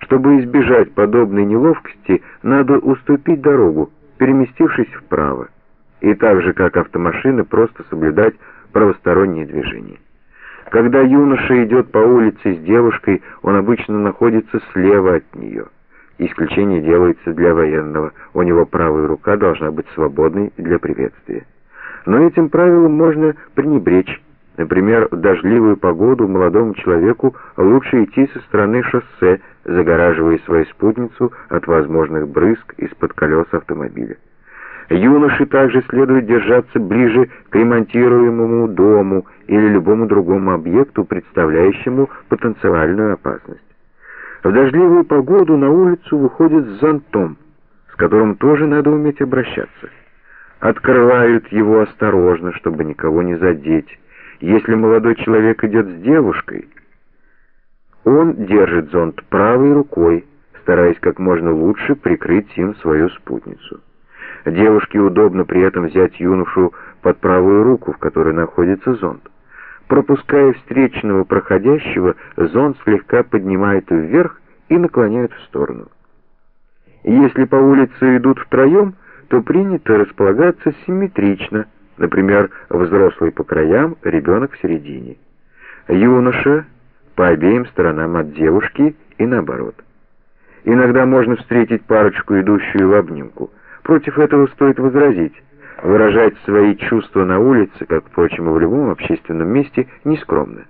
Чтобы избежать подобной неловкости, надо уступить дорогу, переместившись вправо, и так же, как автомашины, просто соблюдать правостороннее движение. Когда юноша идет по улице с девушкой, он обычно находится слева от нее. Исключение делается для военного, у него правая рука должна быть свободной для приветствия. Но этим правилом можно пренебречь. Например, в дождливую погоду молодому человеку лучше идти со стороны шоссе, загораживая свою спутницу от возможных брызг из-под колес автомобиля. Юноше также следует держаться ближе к ремонтируемому дому или любому другому объекту, представляющему потенциальную опасность. В дождливую погоду на улицу выходит с зонтом, с которым тоже надо уметь обращаться. Открывают его осторожно, чтобы никого не задеть. Если молодой человек идет с девушкой, он держит зонт правой рукой, стараясь как можно лучше прикрыть им свою спутницу. Девушке удобно при этом взять юношу под правую руку, в которой находится зонт. Пропуская встречного проходящего, зонт слегка поднимает вверх и наклоняет в сторону. Если по улице идут втроем, то принято располагаться симметрично, например, взрослый по краям, ребенок в середине. Юноша по обеим сторонам от девушки и наоборот. Иногда можно встретить парочку, идущую в обнимку. Против этого стоит возразить. Выражать свои чувства на улице, как, впрочем, и в любом общественном месте, нескромно.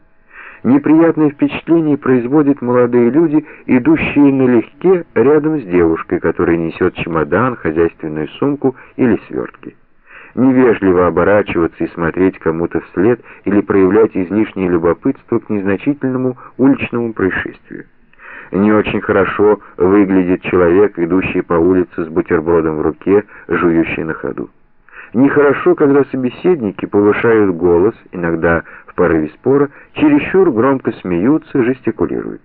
Неприятное впечатление производят молодые люди, идущие налегке рядом с девушкой, которая несет чемодан, хозяйственную сумку или свертки. Невежливо оборачиваться и смотреть кому-то вслед или проявлять излишнее любопытство к незначительному уличному происшествию. Не очень хорошо выглядит человек, идущий по улице с бутербродом в руке, жующий на ходу. Нехорошо, когда собеседники повышают голос, иногда в порыве спора, чересчур громко смеются, жестикулируют.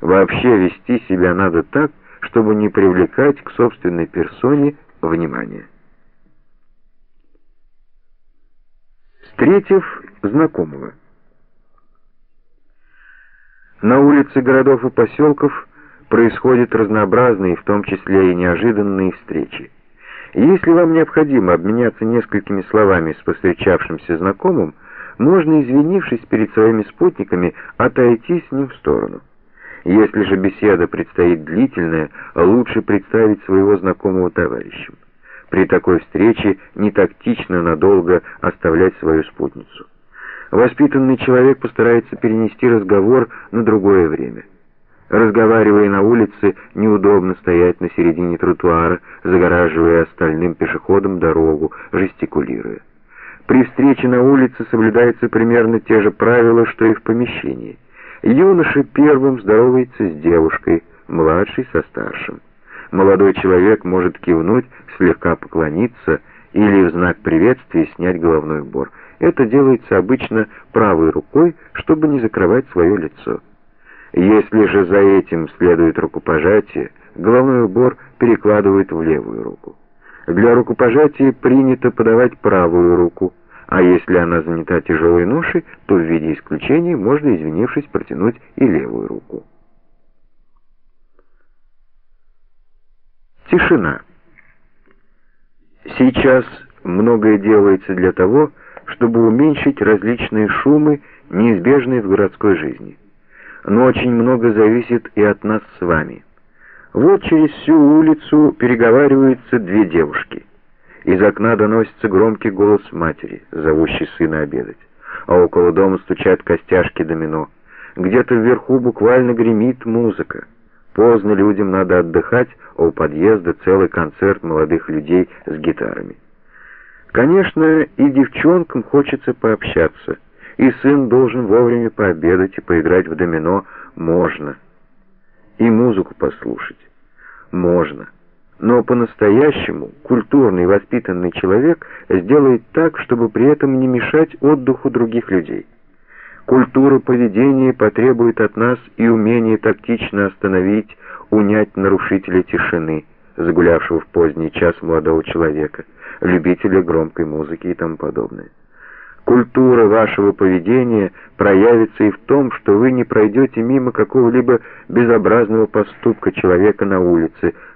Вообще вести себя надо так, чтобы не привлекать к собственной персоне внимания. Встретив знакомого. На улице городов и поселков происходят разнообразные, в том числе и неожиданные встречи. Если вам необходимо обменяться несколькими словами с повстречавшимся знакомым, можно, извинившись перед своими спутниками, отойти с ним в сторону. Если же беседа предстоит длительная, лучше представить своего знакомого товарищем. При такой встрече не тактично надолго оставлять свою спутницу. Воспитанный человек постарается перенести разговор на другое время. Разговаривая на улице, неудобно стоять на середине тротуара, загораживая остальным пешеходам дорогу, жестикулируя. При встрече на улице соблюдаются примерно те же правила, что и в помещении. Юноша первым здоровается с девушкой, младший со старшим. Молодой человек может кивнуть, слегка поклониться или в знак приветствия снять головной убор. Это делается обычно правой рукой, чтобы не закрывать свое лицо. Если же за этим следует рукопожатие, головной убор перекладывают в левую руку. Для рукопожатия принято подавать правую руку, а если она занята тяжелой ношей, то в виде исключения можно, извинившись, протянуть и левую руку. Тишина. Сейчас многое делается для того, чтобы уменьшить различные шумы, неизбежные в городской жизни. Но очень много зависит и от нас с вами. Вот через всю улицу переговариваются две девушки. Из окна доносится громкий голос матери, зовущей сына обедать. А около дома стучат костяшки домино. Где-то вверху буквально гремит музыка. Поздно людям надо отдыхать, а у подъезда целый концерт молодых людей с гитарами. Конечно, и девчонкам хочется пообщаться, и сын должен вовремя пообедать и поиграть в домино можно, и музыку послушать можно. Но по-настоящему культурный воспитанный человек сделает так, чтобы при этом не мешать отдыху других людей. Культура поведения потребует от нас и умения тактично остановить, унять нарушителя тишины, загулявшего в поздний час молодого человека, любителя громкой музыки и тому подобное. Культура вашего поведения проявится и в том, что вы не пройдете мимо какого-либо безобразного поступка человека на улице,